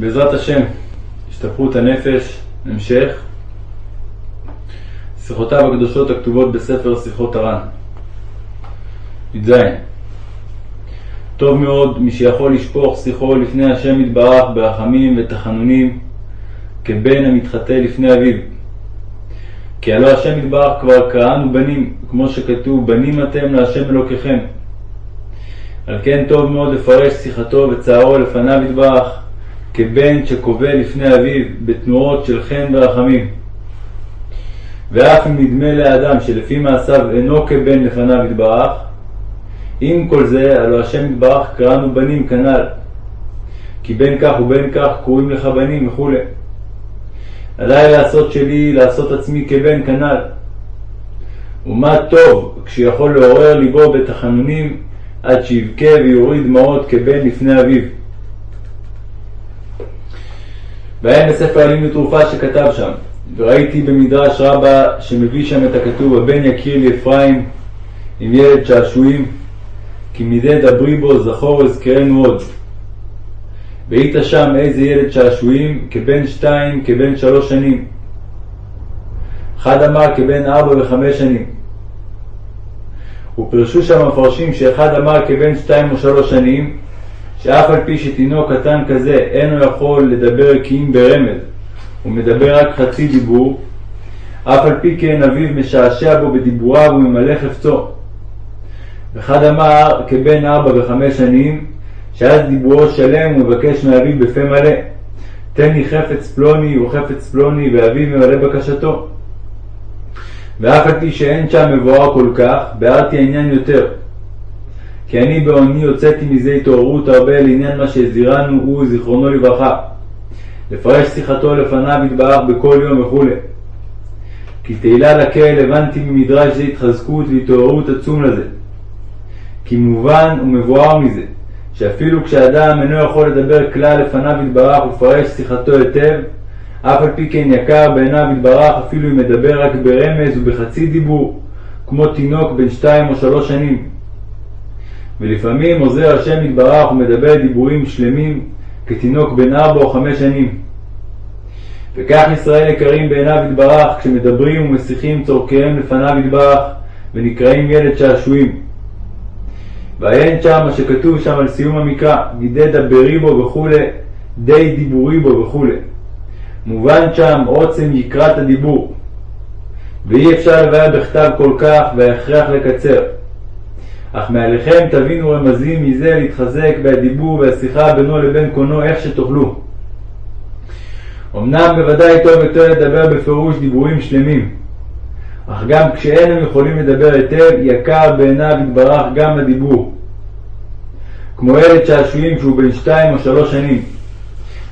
בעזרת השם, השתפרות הנפש, המשך. שיחותיו הקדושות הכתובות בספר שיחות הר"ן. י"ז טוב מאוד מי שיכול לשפוך שיחו לפני השם יתברך ברחמים ותחנונים כבן המתחטא לפני אביו. כי הלא השם יתברך כבר קראנו בנים, כמו שכתוב בנים אתם להשם אלוקיכם. על כן טוב מאוד לפרש שיחתו וצערו לפניו יתברך כבן שקובע לפני אביו בתנועות של חן ורחמים. ואף אם נדמה לאדם שלפי מעשיו אינו כבן לפניו יתברך, עם כל זה, הלא השם יתברך קראנו בנים כנ"ל. כי בין כך ובין כך קוראים לך בנים וכו'. עליי לעשות שלי, לעשות עצמי כבן כנ"ל. ומה טוב כשיכול לעורר ליבו בתחנונים עד שיבכה ויוריד דמעות כבן לפני אביו. בעין בספר עלים לתרופה שכתב שם, וראיתי במדרש רבה שמביא שם את הכתוב הבן יקיר לי אפרים עם ילד שעשועים כי מדי דברי בו זכור אזכרנו עוד. והיית שם איזה ילד שעשועים כבן שתיים כבן שלוש שנים. אחד אמר כבן ארבע וחמש שנים. ופרשו שם המפרשים שאחד אמר כבן שתיים או שלוש שנים שאף על פי שתינוק קטן כזה אינו יכול לדבר כי אם ברמז, הוא מדבר רק חצי דיבור, אף על פי כן אביו משעשע בו בדיבוריו וממלא חפצו. ואחד אמר כבן ארבע וחמש שנים, שאז דיבורו שלם ומבקש מאביו בפה מלא, תן לי חפץ פלוני וחפץ פלוני, ואביו ממלא בקשתו. ואף על פי שאין שם מבואר כל כך, ביארתי העניין יותר. כי אני בעוני הוצאתי מזה התעוררות הרבה לעניין מה שהזהירנו הוא זיכרונו לברכה. לפרש שיחתו לפניו יתברך בכל יום וכו'. כי תהילה לקהל הבנתי ממדרש זה התחזקות והתעוררות עצום לזה. כי מובן ומבואר מזה, שאפילו כשאדם אינו יכול לדבר כלל לפניו יתברך ופרש שיחתו היטב, אף על פי כן יקר בעיניו יתברך אפילו אם מדבר רק ברמז ובחצי דיבור, כמו תינוק בן שתיים או שלוש שנים. ולפעמים עוזר השם יתברך ומדבר דיבורים שלמים כתינוק בן ארבע או חמש שנים. וכך ישראל יקרים בעיניו יתברך כשמדברים ומשיחים צורכיהם לפניו יתברך ונקראים ילד שעשועים. ועיין שם מה שכתוב שם על סיום המקרא, מידי דברי בו וכולי, די דיבורי בו וכולי. מובן שם עוצם יקרת הדיבור. ואי אפשר לבאר בכתב כל כך וההכרח לקצר. אך מעליכם תבינו רמזים מזה להתחזק בהדיבור והשיחה בינו לבין קונו איך שתוכלו. אמנם בוודאי טוב יותר לדבר בפירוש דיבורים שלמים, אך גם כשאין הם יכולים לדבר היטב, יקר בעיניו יתברך גם הדיבור. כמו ילד שעשועים שהוא בן שתיים או שלוש שנים.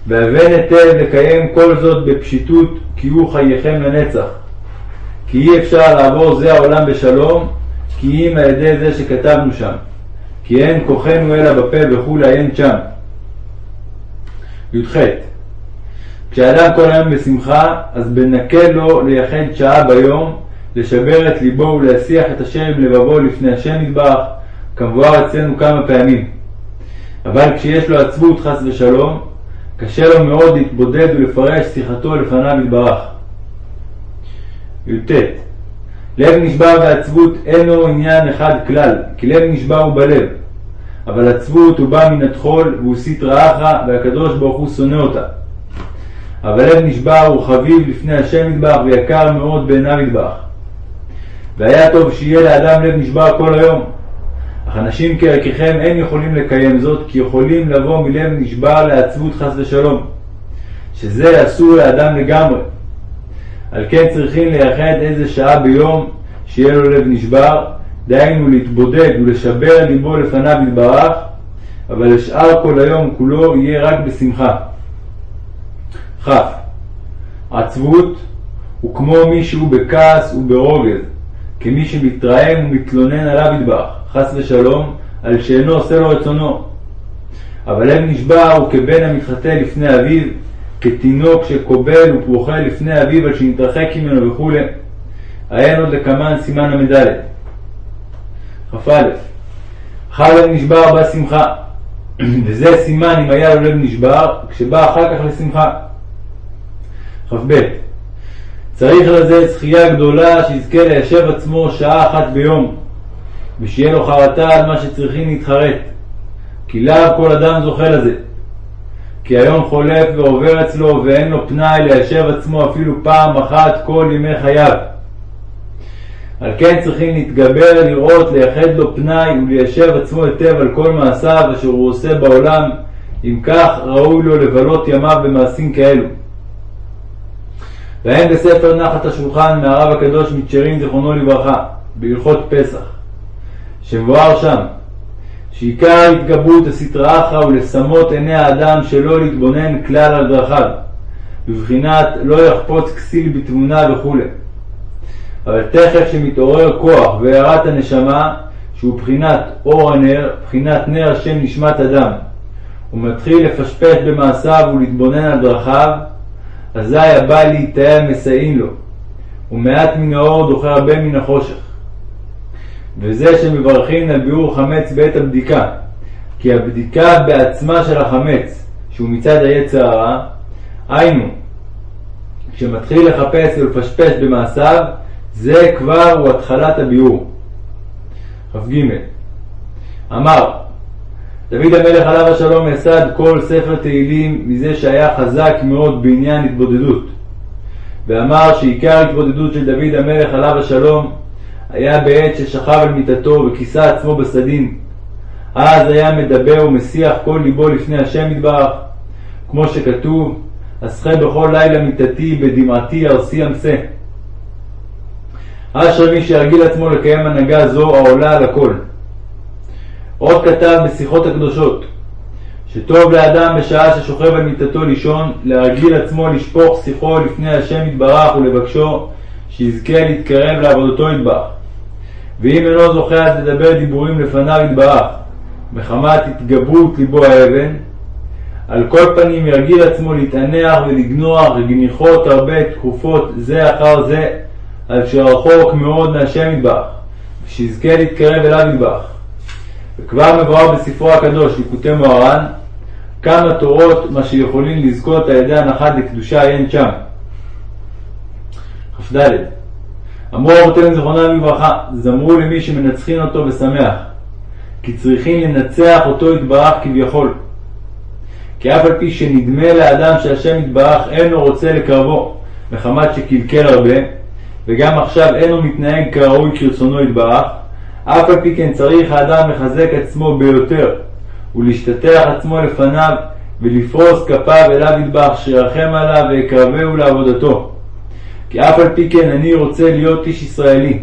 והבן היטב לקיים כל זאת בפשיטות, כי הוא חייכם לנצח. כי אי אפשר לעבור זה העולם בשלום, כי אם על ידי זה שכתבנו שם. כי אין כוחנו אלא בפה וכולי אין שם. י"ח כשאדם כל היום בשמחה, אז בנקל לו לייחד שעה ביום, לשבר את ליבו ולהסיח את עם לבבו לפני השם יתברך, כמבואר אצלנו כמה פעמים. אבל כשיש לו עצבות חס ושלום, קשה לו מאוד להתבודד ולפרש שיחתו לפניו יתברך. י"ט לב נשבר ועצבות אינו עניין אחד כלל, כי לב נשבר הוא בלב. אבל עצבות הוא בא מן הטחול והוא סטרא אחרא והקדוש ברוך הוא שונא אותה. אבל לב נשבר הוא חביב לפני השם יתברך ויקר מאוד בעיניו יתברך. והיה טוב שיהיה לאדם לב נשבר כל היום. אך אנשים כערככם אין יכולים לקיים זאת, כי יכולים לבוא מלב נשבר לעצבות חס ושלום, שזה אסור לאדם לגמרי. על כן צריכים לייחד איזה שעה ביום שיהיה לו לב נשבר, דהיינו להתבודד ולשבר ליבו לפניו יתברך, אבל לשאר כל היום כולו יהיה רק בשמחה. כ. עצבות הוא כמו מישהו בכעס וברוגז, כמי שמתרעם ומתלונן עליו יתברך, חס ושלום, על שאינו עושה לו רצונו. אבל לב נשבר הוא כבן המתחטא לפני אביו, כתינוק שקובל ופרוחה לפני אביו על שנתרחק ממנו וכו'. עיין עוד לקמן סימן ל"ד. כ"א חג נשבר בה שמחה, וזה סימן אם היה לו לב נשבר, כשבא אחר כך לשמחה. כ"ב צריך לזה זכייה גדולה שיזכה ליישב עצמו שעה אחת ביום, ושיהיה לו חרטה על מה שצריכים להתחרט, כי לאו כל אדם זוכה לזה. כי היום חולף ועובר אצלו ואין לו פנאי ליישב עצמו אפילו פעם אחת כל ימי חייו. על כן צריכים להתגבר, לראות, לייחד לו פנאי וליישב עצמו היטב על כל מעשיו אשר הוא עושה בעולם, אם כך ראוי לו לבלות ימיו במעשים כאלו. והן בספר נחת השולחן מהרב הקדוש מצ'רין זיכרונו לברכה, בהלכות פסח, שמבואר שם שעיקר התגברות הסטרא אחרא ולשמות עיני האדם שלא להתבונן כלל על דרכיו, בבחינת לא יחפוץ כסיל בתמונה וכו'. אבל תכף שמתעורר כוח והארת הנשמה, שהוא בחינת אור הנר, בחינת נר השם נשמת אדם, ומתחיל לפשפש במעשיו ולהתבונן על דרכיו, אזי הבא להתאר מסייעים לו, ומעט מן האור דוחה הרבה מן החושך. וזה שמברכים על ביאור חמץ בעת הבדיקה, כי הבדיקה בעצמה של החמץ, שהוא מצד היצר הרע, היינו, כשמתחיל לחפש ולפשפש במעשיו, זה כבר הוא התחלת הביאור. כ"ג אמר דוד המלך עליו השלום יסד כל ספר תהילים מזה שהיה חזק מאוד בעניין התבודדות. ואמר שעיקר התבודדות של דוד המלך עליו השלום היה בעת ששכב על מיטתו וכיסה עצמו בסדין. אז היה מדבר ומסיח כל ליבו לפני השם יתברך, כמו שכתוב, אסחה בכל לילה מיטתי בדמעתי ארסי אמסה. אשר מי שירגיל עצמו לקיים הנהגה זו העולה על הכל. עוד כתב בשיחות הקדושות, שטוב לאדם בשעה ששוכב על מיטתו לישון, להרגיל עצמו לשפוך שיחו לפני השם יתברך ולבקשו שיזכה להתקרב לעבודתו יתברך. ואם אינו זוכה אז לדבר דיבורים לפניו יתברך, מחמת התגברות ליבו האבן, על כל פנים ירגיל עצמו להתענח ולגנוח וגניחות הרבה תכופות זה אחר זה, על שרחוק מאוד מהשם יתברך, ושיזכה להתקרב אליו יתברך. וכבר מבואר בספרו הקדוש, ליקוטי מוהר"ן, כמה תורות מה שיכולים לזכות על ידי הנחת לקדושה עיין שם. כ"ד אמרו אבותינו זכרונם לברכה, זמרו למי שמנצחין אותו ושמח, כי צריכים לנצח אותו יתברך כביכול. כי אף על פי שנדמה לאדם שהשם יתברך אינו רוצה לקרבו, מחמת שקלקל הרבה, וגם עכשיו אינו מתנהג כראוי כרצונו יתברך, אף על פי כן צריך האדם לחזק עצמו ביותר, ולהשתטח עצמו לפניו, ולפרוס כפיו אליו יתברך, שירחם עליו ויקרבהו לעבודתו. כי אף על פי כן אני רוצה להיות איש ישראלי.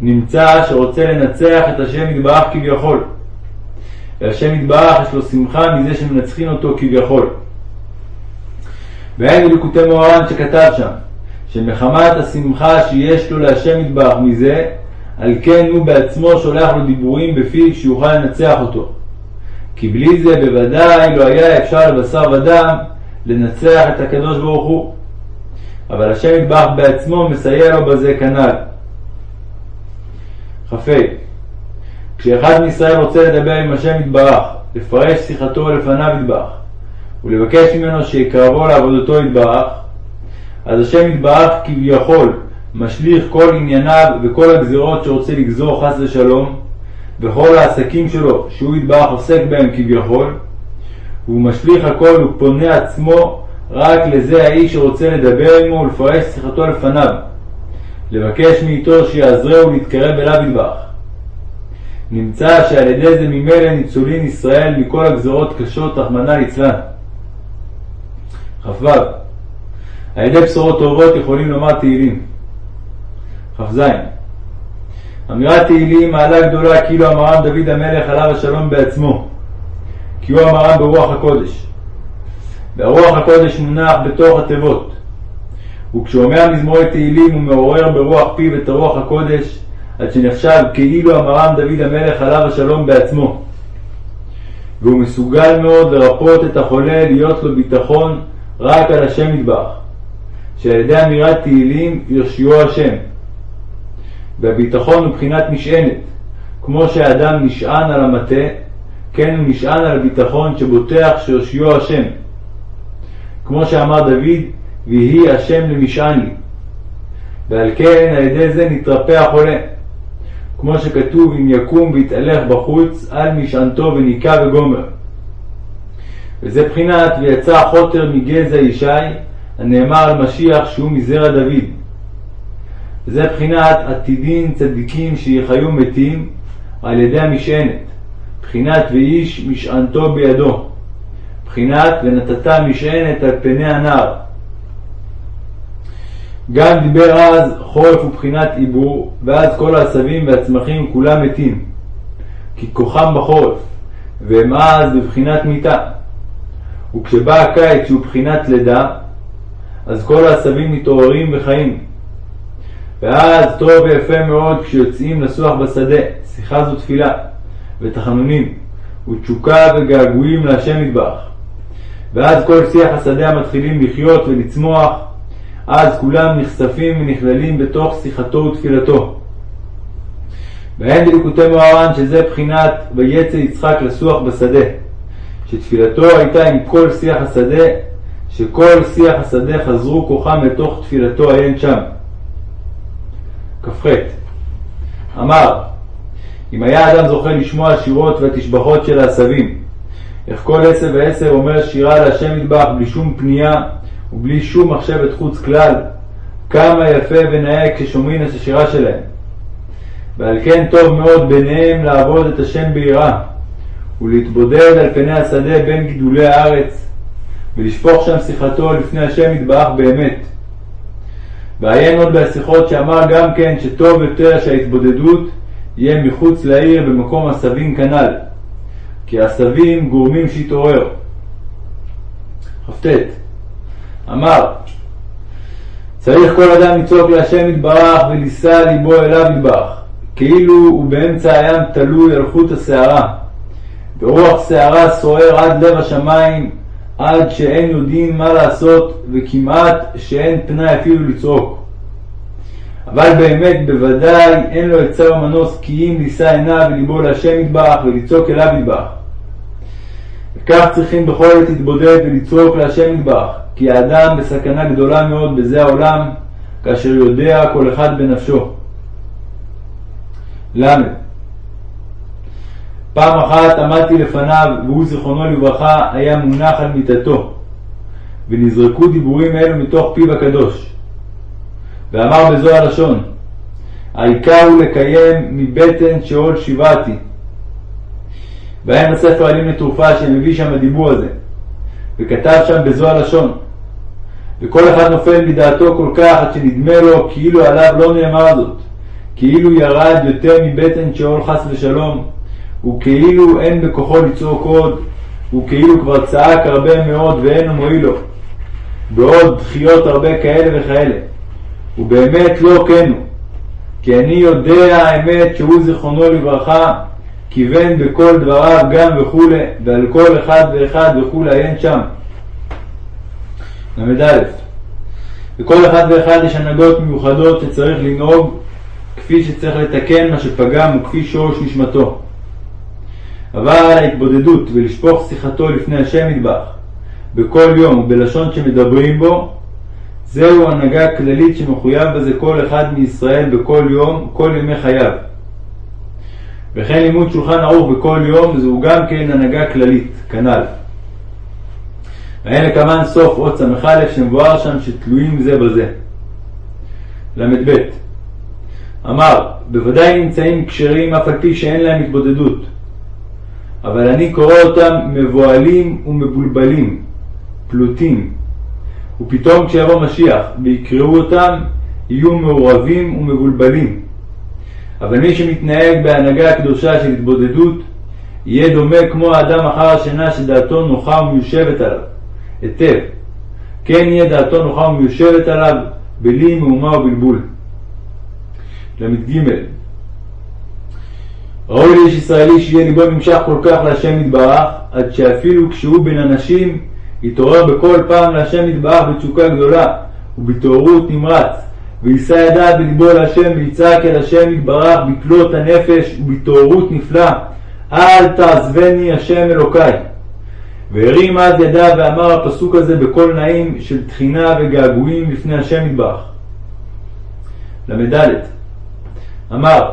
נמצא שרוצה לנצח את השם יתברך כביכול. והשם יתברך יש לו שמחה מזה שמנצחים אותו כביכול. והיינו ליקוטי מוהר"ן שכתב שם, שמחמת השמחה שיש לו להשם יתברך מזה, על כן הוא בעצמו שולח לו דיבורים בפיו שיוכל לנצח אותו. כי בלי זה בוודאי לא היה אפשר לבשר ודם לנצח את הקדוש ברוך הוא. אבל השם יתברך בעצמו מסייע לו בזה כנ"ל. כ"ה כשאחד מישראל רוצה לדבר עם השם יתברך, לפרש שיחתו לפניו יתברך, ולבקש ממנו שיקרבו לעבודתו יתברך, אז השם יתברך כביכול משליך כל ענייניו וכל הגזירות שרוצה לגזור חס ושלום, וכל העסקים שלו שהוא יתברך עוסק בהם כביכול, והוא משליך הכל ופונה עצמו רק לזה האיש שרוצה לדבר עמו ולפרש שיחתו לפניו, לבקש מאיתו שיעזרהו להתקרב אליו יתברך. נמצא שעל ידי זה ממילא ניצולין ישראל מכל הגזרות קשות, רחמנא ליצלן. כ"ו על ידי בשורות טובות יכולים לומר תהילים. כ"ז אמירת תהילים מעלה גדולה כאילו אמרם דוד המלך עליו השלום בעצמו, כי הוא אמרם ברוח הקודש. והרוח הקודש מונח בתוך התיבות. וכשאומר מזמורי תהילים הוא מעורר ברוח פיו את הרוח הקודש, עד שנחשב כאילו אמרם דוד המלך עליו השלום בעצמו. והוא מסוגל מאוד לרפות את החולה, להיות לו ביטחון רק על השם יתברך, שעל ידי אמירת תהילים יושיעו השם. והביטחון הוא בחינת משענת, כמו שהאדם נשען על המטה, כן הוא נשען על הביטחון שבוטח שיושיעו השם. כמו שאמר דוד, ויהי השם למשען לי. ועל כן על ידי זה נתרפא החולה. כמו שכתוב אם יקום ויתהלך בחוץ על משענתו וניקה וגומר. וזה בחינת ויצא החוטר מגזע ישי הנאמר על משיח שהוא מזרע דוד. וזה בחינת עתידין צדיקים שיחיו מתים על ידי המשענת, בחינת ואיש משענתו בידו, בחינת ונתת משענת על פני הנער. גם דיבר אז חורף ובחינת עיבור, ואז כל העשבים והצמחים כולם מתים, כי כוחם בחורף, והם אז בבחינת מיתה. וכשבא הקיץ שהוא בחינת לידה, אז כל העשבים מתעוררים וחיים. ואז טוב ויפה מאוד כשיוצאים לסוח בשדה, שיחה זו תפילה, ותחנונים, ותשוקה וגעגועים להשם מטבח. ואז כל שיח השדה המתחילים לחיות ולצמוח, אז כולם נחשפים ונכללים בתוך שיחתו ותפילתו. ואין בליקוטי מוהר"ן שזה בחינת ויצא יצחק לסוח בשדה, שתפילתו הייתה עם כל שיח השדה, שכל שיח השדה חזרו כוחם לתוך תפילתו עיין שם. כ"ח אמר אם היה אדם זוכה לשמוע השירות והתשבחות של העשבים, איך כל עשר ועשר אומר שירה להשם מטבח בלי שום פנייה ובלי שום מחשבת חוץ כלל, כמה יפה ונאה כששומעים את השירה שלהם. ועל כן טוב מאוד ביניהם לעבוד את השם ביראה, ולהתבודד על פני השדה בין גידולי הארץ, ולשפוך שם שיחתו לפני השם יתברך באמת. ועיין עוד בשיחות שאמר גם כן שטוב יותר שההתבודדות יהיה מחוץ לעיר במקום עשבים כנ"ל, כי עשבים גורמים שיתעורר. כ"ט אמר צריך כל אדם לצעוק להשם יתברך ולישא ליבו אליו יתברך, כאילו הוא באמצע הים תלוי על חוט השערה, ורוח שערה סוער עד לב השמיים, עד שאין יודעים מה לעשות, וכמעט שאין פנאי אפילו לצעוק. אבל באמת בוודאי אין לו עצה ומנוס כי אם לישא עיניו וליבו להשם יתברך ולצעוק אליו יתברך. וכך צריכים בכל עת להתבודד ולצעוק להשם יתברך, כי האדם בסכנה גדולה מאוד בזה העולם, כאשר יודע כל אחד בנפשו. ל. פעם אחת עמדתי לפניו, והוא זיכרונו לברכה היה מונח על מיטתו, ונזרקו דיבורים אלו מתוך פיו הקדוש. ואמר בזו הלשון, העיקר הוא לקיים מבטן שאול שיבעתי. והיה בספר עלים לתרופה שמביא שם הדיבור הזה, וכתב שם בזו הלשון, וכל אחד נופל מדעתו כל כך עד שנדמה לו כאילו עליו לא נאמר זאת, כאילו ירד יותר מבטן שאול חס ושלום, וכאילו אין בכוחו לצעוק עוד, וכאילו כבר צעק הרבה מאוד ואין הוא מועיל לו, ועוד דחיות הרבה כאלה וכאלה. ובאמת לא כן הוא, כי אני יודע האמת שהוא זיכרונו לברכה כיוון בכל דבריו גם וכולי, ועל כל אחד ואחד וכולי אין שם. ל"א לכל אחד ואחד יש הנהגות מיוחדות שצריך לנהוג כפי שצריך לתקן מה שפגם וכפי שורש נשמתו. אבל ההתבודדות ולשפוך שיחתו לפני השם מטבח בכל יום ובלשון שמדברים בו, זהו הנהגה כללית שמחויב בזה כל אחד מישראל בכל יום, כל ימי חייו. וכן לימוד שולחן ערוך בכל יום זהו גם כן הנהגה כללית, כנ"ל. ואין לקמן סוף עוד ס"א שמבואר שם שתלויים זה בזה. ל"ב אמר, בוודאי נמצאים כשרים אף על פי שאין להם התבודדות, אבל אני קורא אותם מבוהלים ומבולבלים, פלוטים, ופתאום כשיבוא משיח ויקראו אותם, יהיו מעורבים ומבולבלים. אבל מי שמתנהג בהנהגה הקדושה של התבודדות, יהיה דומה כמו האדם אחר השינה שדעתו נוחה ומיושבת עליו, היטב. כן יהיה דעתו נוחה ומיושבת עליו, בלי מהומה ובלבול. ל"ג ראוי לאיש ישראלי שיהיה ליבו נמשך כל כך להשם יתברך, עד שאפילו כשהוא בין אנשים, יתעורר בכל פעם להשם יתברך בתשוקה גדולה, ובהתעוררות נמרץ, ויישא ידיו בלבו להשם ויצעק אל השם יתברך בכלות הנפש ובהתעוררות נפלאה, אל תעזבני השם אלוקיי. והרים אז ידיו ואמר הפסוק הזה בקול נעים של תחינה וגעגועים לפני השם יתברך. ל"ד אמר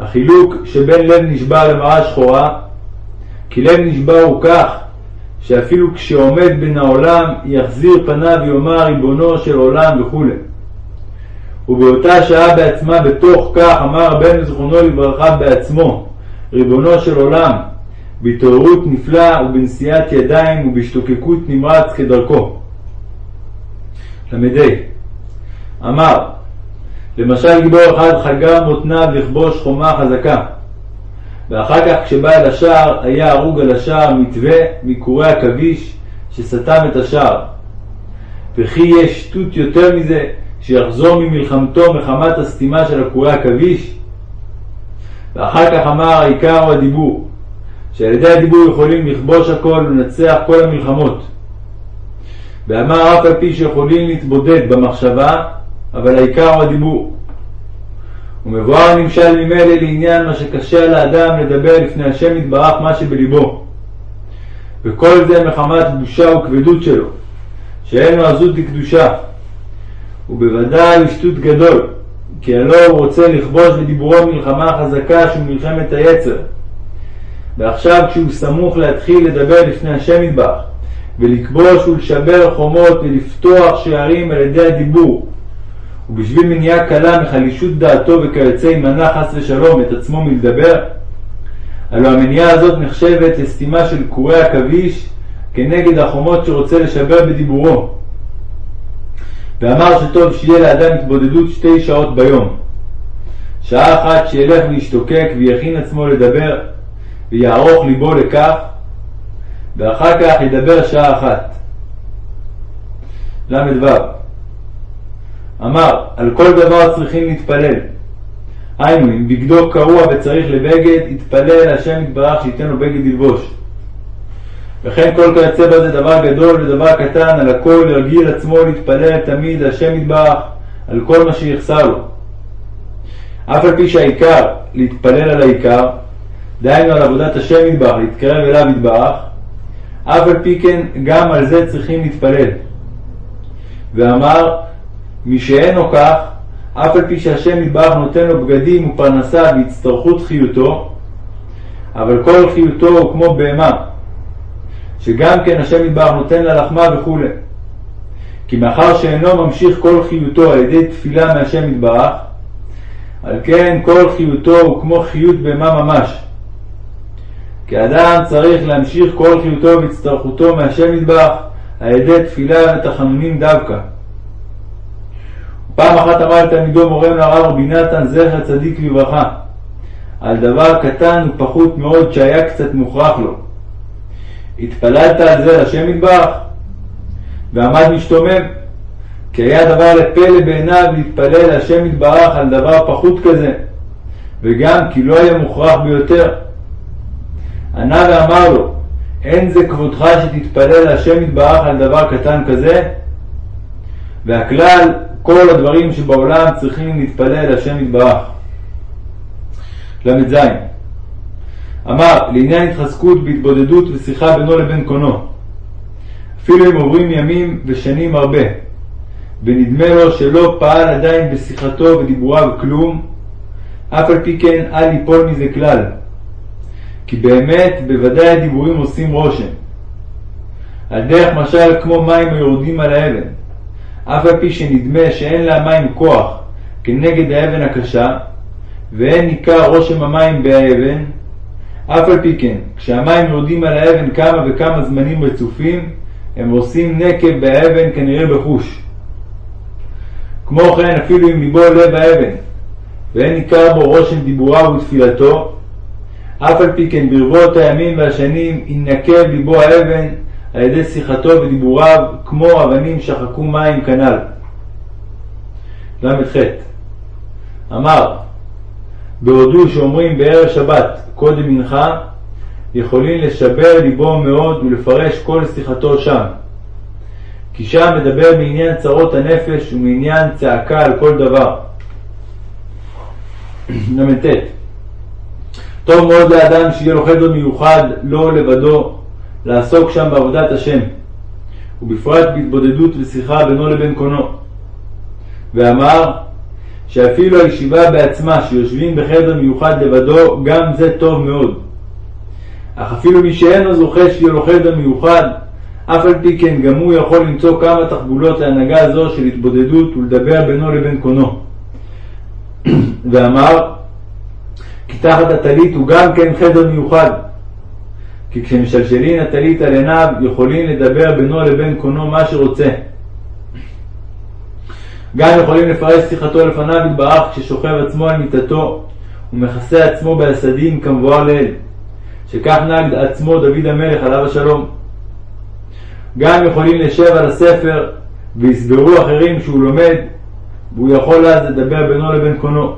החילוק שבין לב נשבר למראה שחורה כי לב נשבר הוא כך שאפילו כשעומד בין העולם יחזיר פניו ויאמר ריבונו של עולם וכו'. ובאותה שעה בעצמה בתוך כך אמר רבנו זכרונו לברכה בעצמו ריבונו של עולם בהתעוררות נפלאה ובנשיאת ידיים ובהשתוקקות נמרץ כדרכו. ל"ה אמר למשל גיבור אחד חגר מותניו לכבוש חומה חזקה ואחר כך כשבא אל השער היה הרוג על השער מתווה מקורי עכביש שסתם את השער וכי יש שטות יותר מזה שיחזור ממלחמתו מחמת הסתימה של עקורי עכביש ואחר כך אמר העיקר הוא הדיבור שעל ידי הדיבור יכולים לכבוש הכל ולנצח כל המלחמות ואמר אף על פי שיכולים להתבודד במחשבה אבל העיקר הוא הדיבור ומבואר נמשל ממילא לעניין מה שקשה לאדם לדבר לפני השם יתברך מה שבלבו. וכל זה מחמת בושה וכבדות שלו, שאין לו עזות לקדושה. ובוודאי שטות גדול, כי הלא הוא רוצה לכבוש בדיבורו מלחמה חזקה שהוא מלחמת היצר. ועכשיו כשהוא סמוך להתחיל לדבר לפני השם יתברך, ולכבוש ולשבר חומות ולפתוח שערים על ידי הדיבור, ובשביל מניעה קלה מחלישות דעתו וכיוצא ימנע חס ושלום את עצמו מלדבר, הלא המניעה הזאת נחשבת לסתימה של קורי עכביש כנגד החומות שרוצה לשבר בדיבורו. ואמר שטוב שיהיה לאדם התבודדות שתי שעות ביום. שעה אחת שילך וישתוקק ויכין עצמו לדבר ויערוך ליבו לכך, ואחר כך ידבר שעה אחת. ל"ו אמר, על כל דבר צריכים להתפלל. היינו, אם בגדו קרוע וצריך לבגד, יתפלל השם יתברך שייתן לו בגד ללבוש. וכן כל כיוצא בזה דבר גדול ודבר קטן, על הכל ירגיל עצמו להתפלל תמיד השם יתברך על כל מה שיחסר לו. אף על פי שהעיקר להתפלל על העיקר, דהיינו על עבודת השם יתברך, להתקרב אליו יתברך, אף על פי כן גם על זה צריכים להתפלל. ואמר מי שאינו כך, אף על פי שהשם יתברך נותן לו בגדים ופרנסה והצטרכות חיותו, אבל כל חיותו הוא כמו בהמה, שגם כן השם יתברך נותן לה לחמה וכו'. כי מאחר שאינו ממשיך כל חיותו על ידי תפילה מהשם יתברך, על כן כל חיותו הוא כמו חיות בהמה ממש. כי אדם צריך להמשיך כל חיותו והצטרכותו מהשם יתברך על ידי תפילה ותחנונים דווקא. פעם אחת אמר לתלמידו מורם לרב רבי נתן זכר צדיק לברכה על דבר קטן ופחות מאוד שהיה קצת מוכרח לו. התפללת על זה לשם יתברך? ועמד משתומם, כי היה דבר לפלא בעיניו להתפלל להשם יתברך על דבר פחות כזה, וגם כי לא היה מוכרח ביותר. ענה ואמר לו, אין זה כבודך שתתפלל להשם יתברך על דבר קטן כזה? והכלל כל הדברים שבעולם צריכים להתפלל השם יתברך. ל"ז אמר לעניין התחזקות בהתבודדות ושיחה בינו לבין קונו אפילו אם עוברים ימים ושנים הרבה ונדמה לו שלא פעל עדיין בשיחתו ודיבוריו כלום אף על פי כן אל ייפול מזה כלל כי באמת בוודאי הדיבורים עושים רושם. על דרך משל כמו מים היורדים על האבן אף על פי שנדמה שאין למים כוח כנגד האבן הקשה, ואין ניכר רושם המים באבן, אף על פי כן, כשהמים יורדים על האבן כמה וכמה זמנים רצופים, הם עושים נקב באבן כנראה בחוש. כמו כן, אפילו אם ליבו לב האבן, ואין ניכר בו רושם דיבוריו ותפילתו, אף על פי כן ברבות הימים והשנים ינקב ליבו האבן על ידי שיחתו ודיבוריו כמו אבנים שחקו מים כנ"ל. ל"ח אמר בהודו שאומרים בערב שבת קודם מנחה יכולים לשבר ליבו מאוד ולפרש כל שיחתו שם כי שם מדבר מעניין צרות הנפש ומעניין צעקה על כל דבר. ל"ט טוב מאוד לאדם שיהיה לו חדר מיוחד, לא לבדו, לעסוק שם בעבודת השם, ובפרט בהתבודדות ושיחה בינו לבין קונו. ואמר שאפילו הישיבה בעצמה, שיושבים בחדר מיוחד לבדו, גם זה טוב מאוד. אך אפילו מי שאינו זוכה שיהיה לו חדר מיוחד, אף על פי כן גם הוא יכול למצוא כמה תחבולות להנהגה זו של התבודדות ולדבר בינו לבין קונו. ואמר כי תחת הטלית הוא גם כן חדר מיוחד. כי כשמשלשלין הטלית על עיניו יכולים לדבר בינו לבין קונו מה שרוצה. גם יכולים לפרש שיחתו לפניו יתברך כששוכב עצמו על מיטתו ומכסה עצמו בהסדים כמבואר לעיל, שכך נהג עצמו דוד המלך עליו השלום. גם יכולים לשב על הספר ויסברו אחרים שהוא לומד, והוא יכול אז לדבר בינו לבין קונו.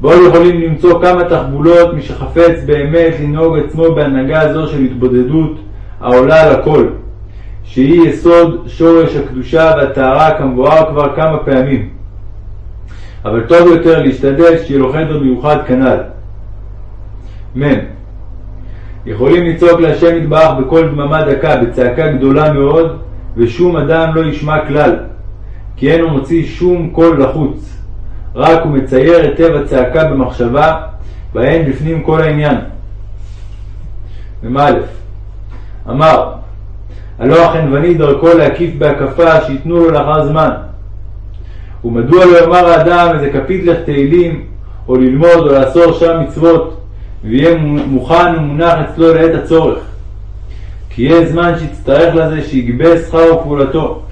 ועוד יכולים למצוא כמה תחבולות מי שחפץ באמת לנהוג עצמו בהנהגה זו של התבודדות העולה על הכל, שהיא יסוד שורש הקדושה והטהרה כמבואר כבר כמה פעמים. אבל טוב יותר להשתדל שיהיה לו חדר מיוחד כנ"ל. מ. יכולים לצעוק להשם יתברך בקול דממה דקה, בצעקה גדולה מאוד, ושום אדם לא ישמע כלל, כי אין הוא מוציא שום קול לחוץ, רק הוא מצייר היטב הצעקה במחשבה, בהן בפנים כל העניין. מ"א אמר הלא החנווני דרכו להקיף בהקפה שיתנו לו לאחר זמן. ומדוע לא יאמר האדם איזה כפית לך תהילים, או ללמוד או לאסור שם מצוות, ויהיה מוכן ומונח אצלו לעת הצורך. כי יהיה זמן שיצטרך לזה שיגבה שכר ופעולתו.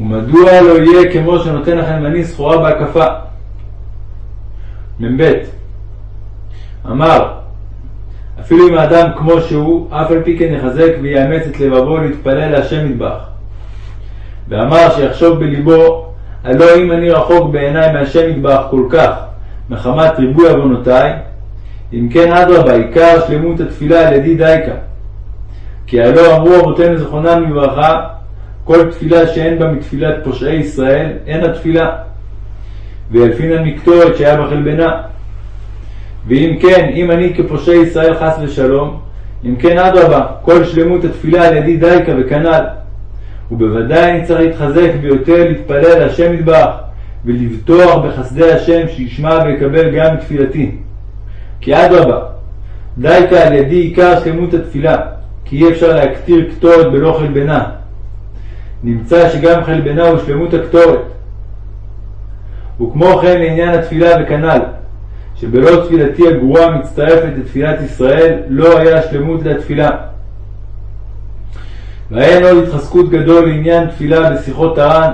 ומדוע לא יהיה כמו שנותן החנווני סחורה בהקפה? מ"ב אמר אפילו אם האדם כמו שהוא, אף על פי כן יחזק ויאמץ את לבבו להתפלל להשם מטבח. ואמר שיחשוב בלבו, הלא אם אני רחוק בעיניי מהשם מטבח כל כך, מחמת ריבוי עוונותיי, אם כן אדרבה, עיקר שלמות התפילה על ידי דייקה. כי הלא אמרו אבותינו זכרונם לברכה, כל תפילה שאין בה מתפילת פושעי ישראל, אין התפילה. וילפינן מקטורת שהיה בחלבנה. ואם כן, אם אני כפושעי ישראל חס ושלום, אם כן אדרבה, כל שלמות התפילה על ידי דייקה וכנ"ל. ובוודאי אני צריך להתחזק ביותר להתפלל להשם מטבח, ולבטוח בחסדי השם שישמע ויקבל גם תפילתי. כי אדרבה, דייקה על ידי עיקר שלמות התפילה, כי אי אפשר להקטיר קטורת בלא חלבנה. נמצא שגם חלבנה הוא שלמות הקטורת. וכמו כן לעניין התפילה וכנ"ל, שבלא תפילתי הגרועה מצטרפת לתפילת ישראל, לא היה שלמות לתפילה. ואין עוד התחזקות גדול לעניין תפילה בשיחות הר"ן,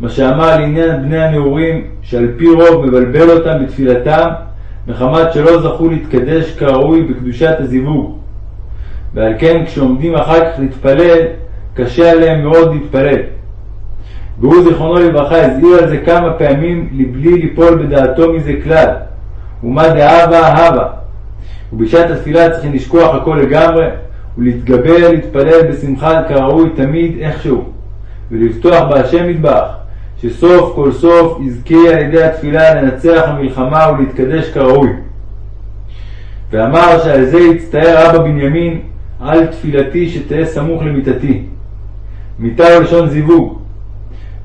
מה שאמר לעניין בני הנעורים, שעל פי רוב מבלבל אותם בתפילתם, מחמת שלא זכו להתקדש כראוי בקדושת הזיווג. ועל כן כשעומדים אחר כך להתפלל, קשה עליהם מאוד להתפלל. והוא זיכרונו לברכה הזהיר על זה כמה פעמים לבלי ליפול בדעתו מזה כלל. ומה דאבה הווה. ובשעת התפילה צריכים לשכוח הכל לגמרי, ולהתגבר להתפלל בשמחה כראוי תמיד איכשהו, ולבטוח בהשם מטבח, שסוף כל סוף יזכה על ידי התפילה לנצח המלחמה ולהתקדש כראוי. ואמר שעל זה יצטער אבא בנימין על תפילתי שתהא סמוך למיתתי. מיתה הוא לשון זיווג.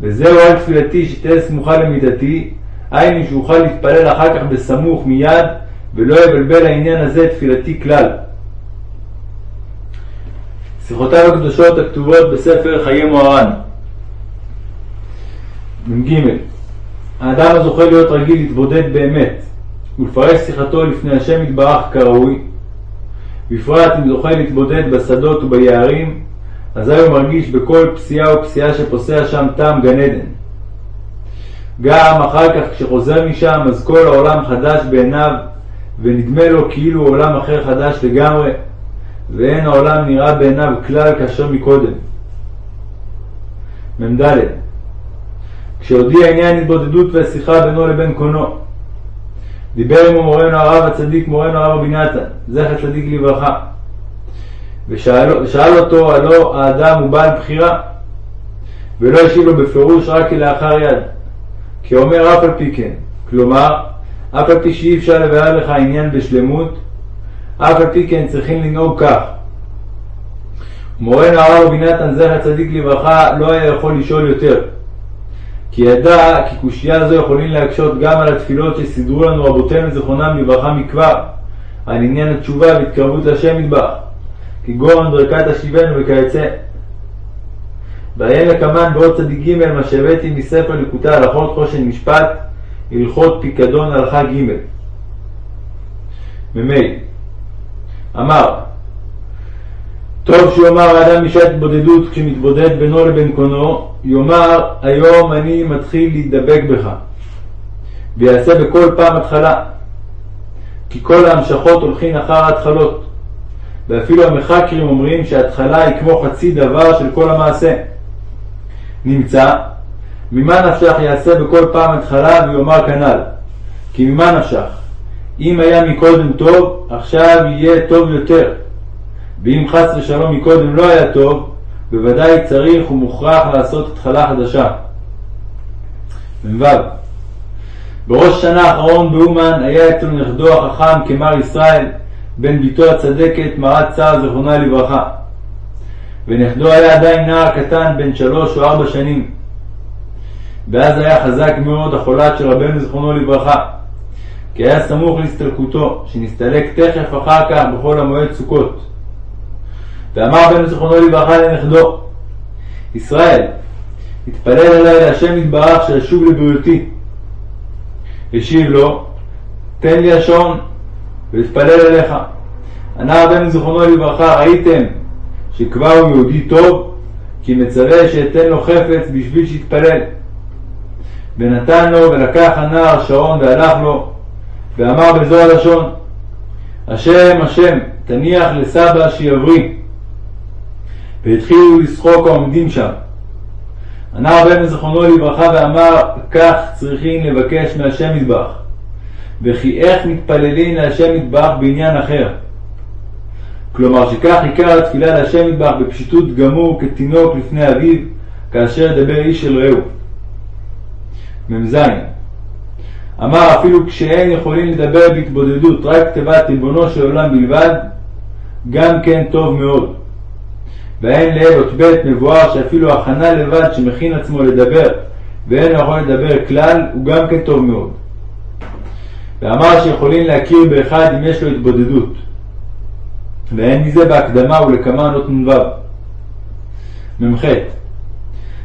וזהו על תפילתי שתהא סמוכה למיתתי, היינו שאוכל להתפלל אחר כך בסמוך מיד, ולא יבלבל העניין הזה תפילתי כלל. שיחותיו הקדושות הכתובות בספר חיי מוהר"ן מ"ג האדם הזוכה להיות רגיל להתבודד באמת ולפרש שיחתו לפני השם יתברך כראוי, בפרט אם זוכה להתבודד בשדות וביערים, אזי הוא מרגיש בכל פסיעה ופסיעה שפוסע שם טעם גן עדן. גם אחר כך כשחוזר משם אז כל העולם חדש בעיניו ונדמה לו כאילו עולם אחר חדש לגמרי ואין העולם נראה בעיניו כלל כאשר מקודם. מ"ד. כשהודיע עניין התבודדות והשיחה בינו לבין קונו דיבר עמו מורנו הרב הצדיק מורנו הרב רבי נתן זכר צדיק לברכה. ושאל, ושאל אותו הלא האדם הוא בעל בחירה? ולא השיב לו בפירוש רק כלאחר יד כי אומר אף על פי כן כלומר אף על פי שאי אפשר לבאר לך העניין בשלמות, אף על פי כן צריכים לנהוג כך. מורנו הרב רבי נתן זכר צדיק לברכה לא היה יכול לשאול יותר, כי ידע כי קושייה זו יכולים להקשות גם על התפילות שסידרו לנו רבותינו זיכרונם לברכה מכבר, על עניין התשובה והתקרבות להשם מטבח, כגון ברכת השיבנו וכיוצא. ועיין לקמן בעוד צדיק ג' מה שהבאתי מספר ליקוטי הלכות חושן משפט, הלכות פיקדון הלכה ג' מ"מ אמר טוב שיאמר האדם בשעת התבודדות כשמתבודד בינו לבין קונו, יאמר היום אני מתחיל להידבק בך, ויעשה בכל פעם התחלה, כי כל ההמשכות הולכין אחר ההתחלות, ואפילו המחקרים אומרים שההתחלה היא כמו חצי דבר של כל המעשה. נמצא, ממה נפשך יעשה בכל פעם התחלה ויאמר כנ"ל, כי ממה נפשך? אם היה מקודם טוב, עכשיו יהיה טוב יותר. ואם חס ושלום מקודם לא היה טוב, בוודאי צריך ומוכרח לעשות התחלה חדשה. מ"ו בראש שנה האחרון באומן היה אצלו נכדו החכם כמר ישראל, בן ביתו הצדקת מרת צער זכרונה לברכה. ונכדו היה עדיין נער קטן בן שלוש או ארבע שנים. ואז היה חזק מאוד החולת של רבנו זכרונו לברכה, כי היה סמוך להסתלקותו, שנסתלק תכף אחר כך בכל המועד סוכות. ואמר בן זכרונו לברכה לנכדו, ישראל, התפלל עלי להשם יתברך שישוב לבריאותי. השיב לו, תן לי השעון ואתפלל אליך. ענה בן זכרונו לברכה, ראיתם שכבר הוא יהודי טוב, כי מצווה שאתן לו חפץ בשביל שיתפלל. ונתן לו ולקח הנער שעון והלך לו, ואמר בזו הלשון, השם השם תניח לסבא שיבריא. והתחילו לשחוק העומדים שם. הנער בן זכרונו לברכה ואמר, כך צריכים לבקש מהשם מטבח, וכי איך מתפללים להשם מטבח בעניין אחר. כלומר שכך עיקר התפילה להשם מטבח בפשיטות גמור כתינוק לפני אביו, כאשר ידבר איש אל רעהו. מ"ז אמר אפילו כשאין יכולים לדבר בהתבודדות רק תיבת ריבונו של עולם בלבד, גם כן טוב מאוד. ואין לאל ב' מבואר שאפילו הכנה לבד שמכין עצמו לדבר ואין יכול לדבר כלל, הוא גם כן טוב מאוד. ואמר שיכולים להכיר באחד אם יש לו התבודדות. ואין מזה בהקדמה ולכמה ענות נ"ו. מ"ח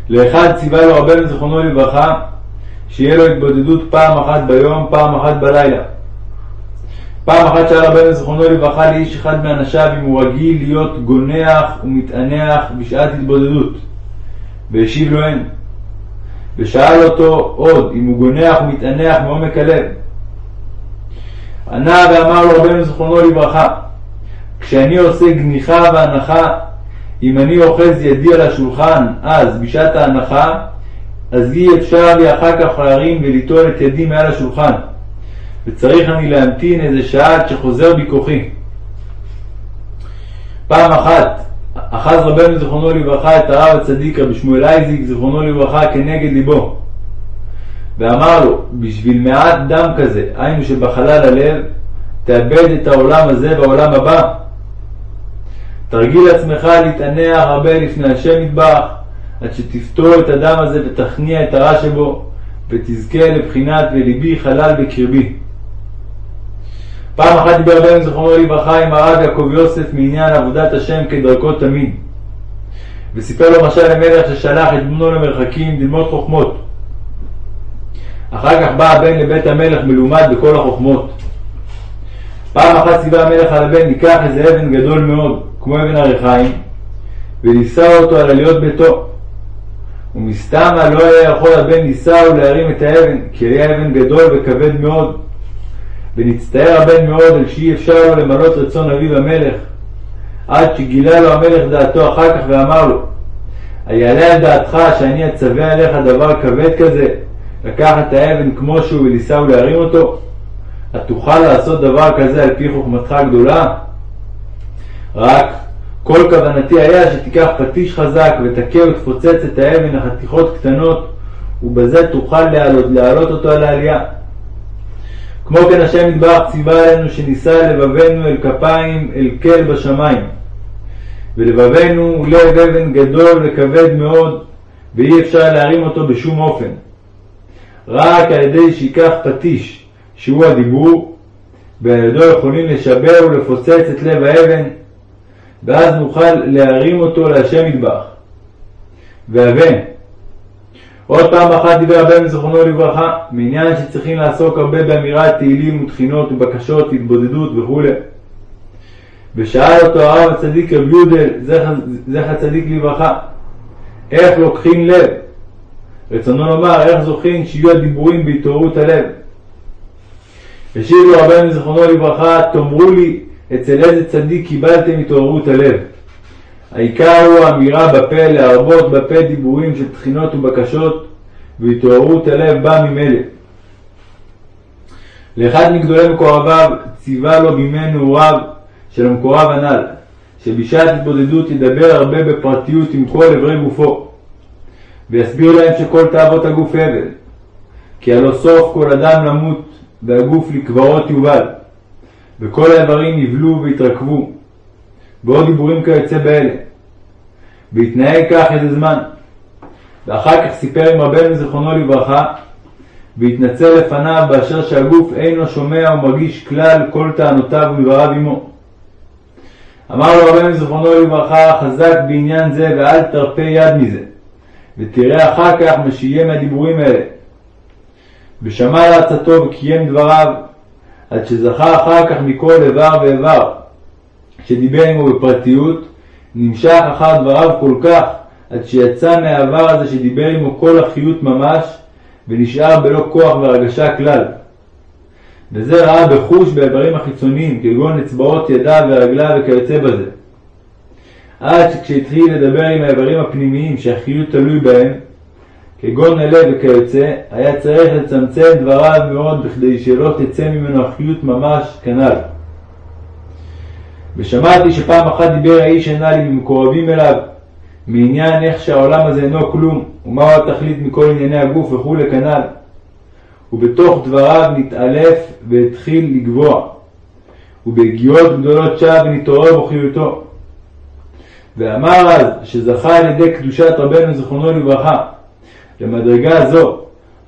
לאחד ציווה לו רבנו זיכרונו לברכה שיהיה לו התבודדות פעם אחת ביום, פעם אחת בלילה. פעם אחת שאל רבנו זיכרונו לברכה לאיש אחד מאנשיו אם הוא רגיל להיות גונח ומתענח בשעת התבודדות, והשיב לו אין. ושאל אותו עוד אם הוא גונח ומתענח מעומק הלב. ענה ואמר לו רבנו זיכרונו לברכה, כשאני עושה גניחה והנחה, אם אני אוחז ידי על השולחן, אז בשעת ההנחה, אז אי אפשר לי אחר כך להרים וליטול את ידי מעל השולחן, וצריך אני להמתין איזה שעה עד שחוזר בי כוחי. פעם אחת אחז רבנו זיכרונו לברכה את הרב הצדיק רבי שמואל אייזיק זיכרונו לברכה כנגד ליבו, ואמר לו, בשביל מעט דם כזה, היינו שבחלל הלב, תאבד את העולם הזה והעולם הבא. תרגיל עצמך להתענח הרבה לפני השם יתברך, עד שתפתור את הדם הזה ותכניע את הרע שבו, ותזכה לבחינת ולבי חלל בקרבי. פעם אחת דיבר רבנו זכרונו לברכה עם הרב יעקב יוסף מעניין עבודת השם כדרכו תמיד. וסיפר לו משל למלך ששלח את בנו למרחקים ללמוד חוכמות. אחר כך בא הבן לבית המלך מלומד בכל החוכמות. פעם אחת ציווה המלך על הבן, ייקח איזה אבן גדול מאוד, כמו אבן הריחיים, ונישא אותו על עליות ביתו. ומסתמה לא היה יכול הבן נישא ולהרים את האבן, כי היה אבן גדול וכבד מאוד. ונצטער הבן מאוד על שאי אפשר לו למלות רצון אביו המלך, עד שגילה לו המלך דעתו אחר כך ואמר לו, היעלה על דעתך שאני אצווה עליך דבר כבד כזה, לקחת האבן כמו שהוא ולישא ולהרים אותו? התוכל לעשות דבר כזה על פי חוכמתך הגדולה? רק כל כוונתי היה שתיקח פטיש חזק ותכה ותפוצץ את האבן לחתיכות קטנות ובזה תוכל להעלות, להעלות אותו על העלייה. כמו כן השם יתברך ציווה עלינו שנישא לבבנו אל כפיים אל כל בשמיים. ולבבנו הוא לב אבן גדול וכבד מאוד, ואי אפשר להרים אותו בשום אופן. רק על ידי שייקח פטיש, שהוא הדיבור, ועל ידו יכולים לשבר ולפוצץ את לב האבן, ואז נוכל להרים אותו להשם יתברך. והבן, עוד פעם אחת דיבר רבנו זיכרונו לברכה, מעניין שצריכים לעסוק הרבה באמירת תהילים ותחינות ובקשות, התבודדות וכו'. ושאל אותו הרב הצדיק רב יודל, זכר צדיק לברכה, איך לוקחים לב? רצונו לומר, איך זוכים שיהיו הדיבורים בהתעוררות הלב? השיב לו רבנו זיכרונו לברכה, תאמרו לי אצל איזה צדיק קיבלתם התעוררות הלב. העיקר הוא האמירה בפה להרבות בפה דיבורים של תחינות ובקשות, והתעוררות הלב בא ממילא. לאחד מגדולי מקורביו ציווה לו בימי נעוריו של המקורב הנ"ל, שבשעת התבודדות ידבר הרבה בפרטיות עם כל אברי גופו, ויסביר להם שכל תאוות הגוף הבל, כי הלא סוף כל אדם למות, והגוף לקברות יובל, וכל האיברים יבלו ויתרקבו, ועוד דיבורים כיוצא באלה. והתנהג כך איזה זמן. ואחר כך סיפר עם רבנו זיכרונו לברכה, והתנצל לפניו באשר שהגוף אינו שומע ומרגיש כלל כל טענותיו ודבריו עמו. אמר לו רבנו זיכרונו לברכה, חזק בעניין זה ואל תרפה יד מזה, ותראה אחר כך מה שיהיה מהדיבורים האלה. ושמע לעצתו וקיים דבריו, עד שזכה אחר כך מכל איבר ואיבר, שדיבר עמו בפרטיות, נמשך אחר דבריו כל כך, עד שיצא מהעבר הזה שדיבר עמו כל החיות ממש, ונשאר בלא כוח והרגשה כלל. וזה ראה בחוש באיברים החיצוניים, כגון אצבעות ידיו ורגליו וכיוצא בזה. עד שכשהתחיל לדבר עם האיברים הפנימיים שהחיות תלוי בהם, כגון הלב וכיוצא, היה צריך לצמצם דבריו מאוד בכדי שלא תצא ממנו החיות ממש כנ"ל. ושמעתי שפעם אחת דיבר האיש הנ"ל עם מקורבים אליו, מעניין איך שהעולם הזה אינו כלום, ומהו התכלית מכל ענייני הגוף וכולי כנ"ל. ובתוך דבריו נתעלף והתחיל לגבוה, ובהגיעות גדולות שב ונתעורר בחיותו. ואמר אז שזכה על ידי קדושת רבנו זיכרונו לברכה למדרגה זו,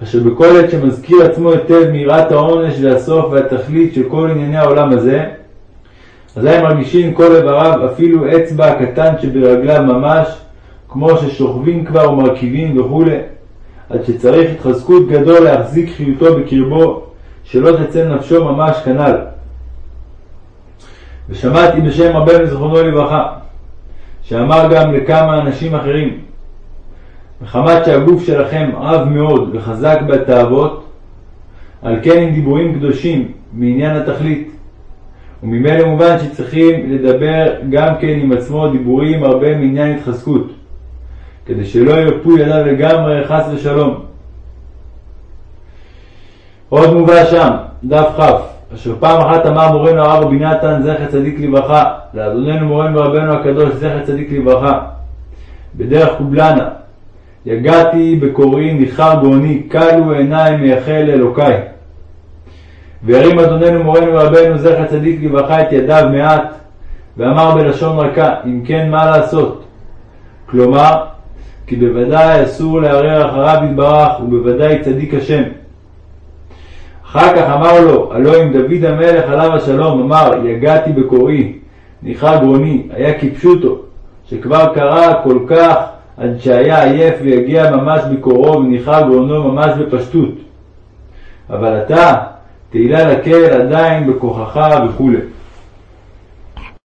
אשר בכל עת שמזכיר עצמו היטב מיראת העונש והסוף והתכלית של כל ענייני העולם הזה, אזי מרגישים כל איבריו אפילו אצבע הקטן שברגליו ממש, כמו ששוכבים כבר ומרכיבים וכו', עד שצריך התחזקות גדול להחזיק חיותו בקרבו, שלא תצא נפשו ממש כנ"ל. ושמעתי בשם רבנו זכרונו לברכה, שאמר גם לכמה אנשים אחרים, מחמת שהגוף שלכם עב מאוד וחזק בתאוות, על כן עם דיבורים קדושים מעניין התכלית. וממילא מובן שצריכים לדבר גם כן עם עצמו דיבורים הרבה מעניין התחזקות, כדי שלא ירפו ידיו לגמרי חס ושלום. עוד מובא שם, דף כ, אשר פעם אחת אמר מורנו הרב רבי נתן זכר צדיק לברכה, לאדוננו מורנו ורבנו הקדוש זכר צדיק לברכה, בדרך קובלנה, יגעתי בקוראי ניחר גאוני, כלו עיניי מייחל לאלוקי. והרים אדוננו מורנו ורבנו זכר צדיק לברכה את ידיו מעט, ואמר בלשון רכה, אם כן מה לעשות? כלומר, כי בוודאי אסור לערער אחריו יתברך, ובוודאי צדיק השם. אחר כך אמר לו, הלא אם דוד המלך עליו השלום אמר, יגעתי בקוראי, ניחא גרוני, היה כפשוטו, שכבר קרא כל כך עד שהיה עייף ויגיע ממש בקורו וניחא גרונו ממש בפשטות. אבל אתה, תהילה לקהל עדיין בכוחך וכולי.